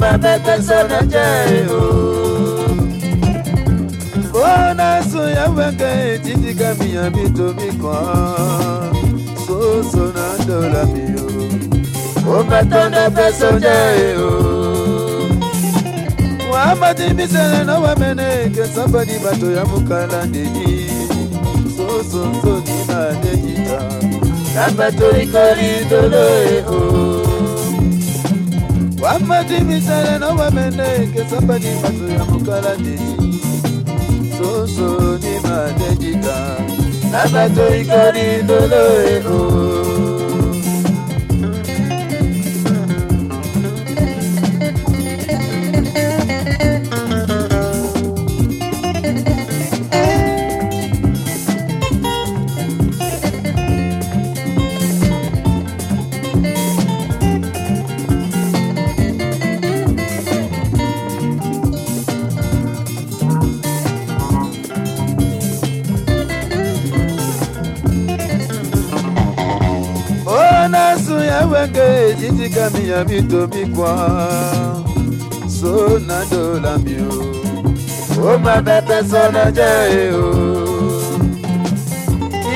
mapepe sana jae o kona so ya wenge titika mi ya mito mi so so na dola mi o o matondo peso jae o wa mati mi sele no wa mene ke somebody bato mukala ndeji so so so ni na dejita napatorikori dolo e o wa mati mi sele no wa ke somebody bato ya mukala ndeji so so ni na dejita o su ya wenge titika mi ya mi kwa so na dola mi o o mapepe sana jae o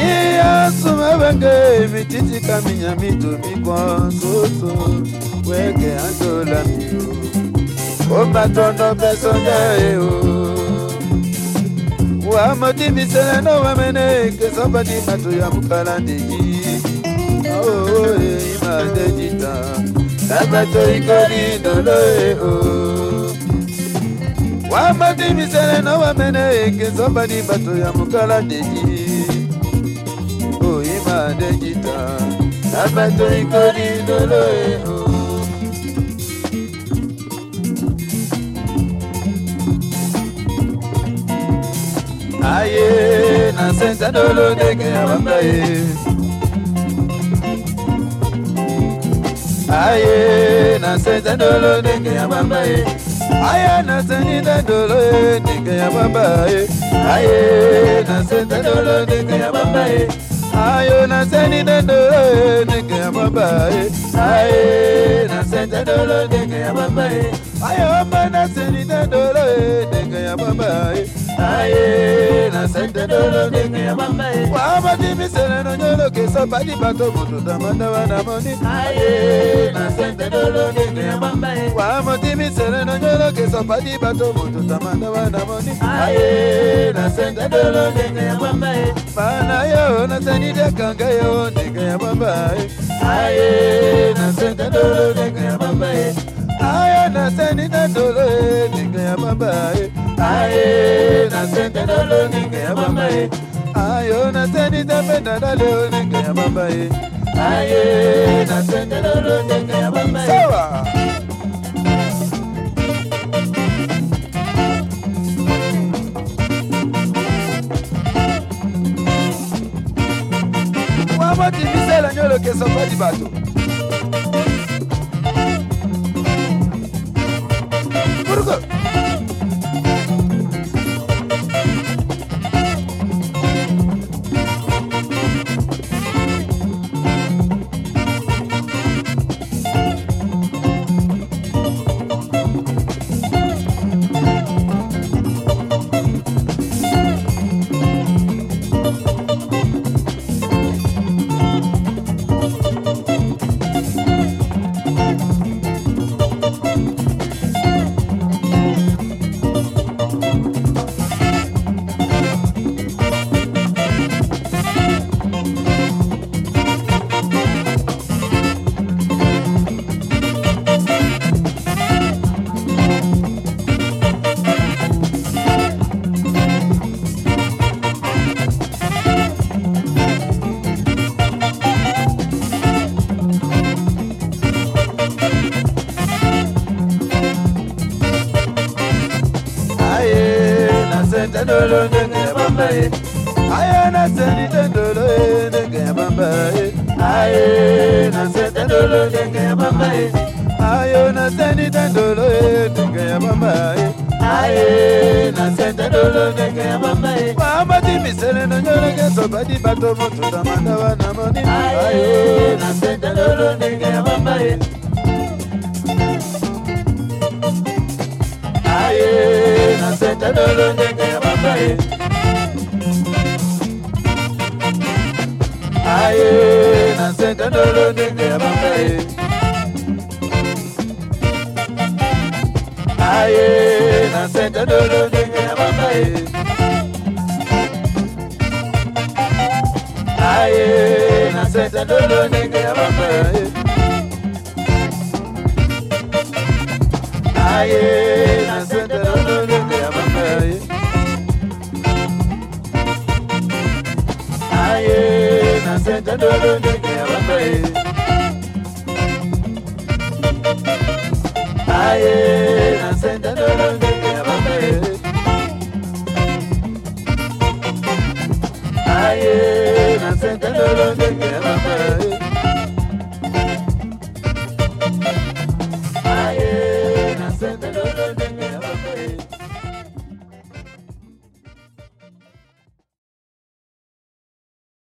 iya su ma wenge mi titika mi ya mi kwa so so wenge a dola mi o o matondo peso jae o wa moti mi sele no wa mene ke somebody bato ya mukala ndeji oh oh eh ima dejita napatorikori dolo e o wa moti mi sele no wa mene ke somebody bato ya mukala ndeji oh ima dejita napatorikori dolo e o aye na senta dolo deke ya bamba aye nasenza ndolo ndenge ya bamba ye. Aye nasenza ndolo ndenge ya bamba ye. Aye nasenza ndolo ndenge ya bamba ye. Ayo nasenza ndolo ndenge ya bamba ye. Aye nasenza ndolo ndenge ya bamba ye. Ayo mba nasenza ndolo ndenge ya bamba ye. Aye na senta dolo deke ya bamba ye wa ma di mi sele no nyolo ke so pa di bato moto da manda wa na moni aye na sente dolo deke ya bamba e wa ma mi sele no nyolo so pa di bato moto da manda wa na moni Mana yo na seni de kanga yo deke ya bamba ye aye na sente dolo deke ya bamba ye na sente dalo ndenge ya mama ye. Ayo naseni tapenda dalo ndenge ya mama ye. Aye na sente dalo ndenge ya mama ye. Wabotimisela nyolokesa padi bato. Sente dolo ndenge aye na seni te dolo ye ndenge bamba ye aye na sente dolo ndenge bamba ye ayo aye na ndenge sobadi bato na aye na sente dolo ndenge bamba ye ndenge mamba ye aye. Nasenda dolo ndenge ya mamba ye aye. Nasenda dolo ndenge ya mamba ye aye. Nasenda dolo ndenge ya mamba ye aye dolo ndenge ya mamba ye aye ndenge ya mamba ye aye ndenge ya mamba ye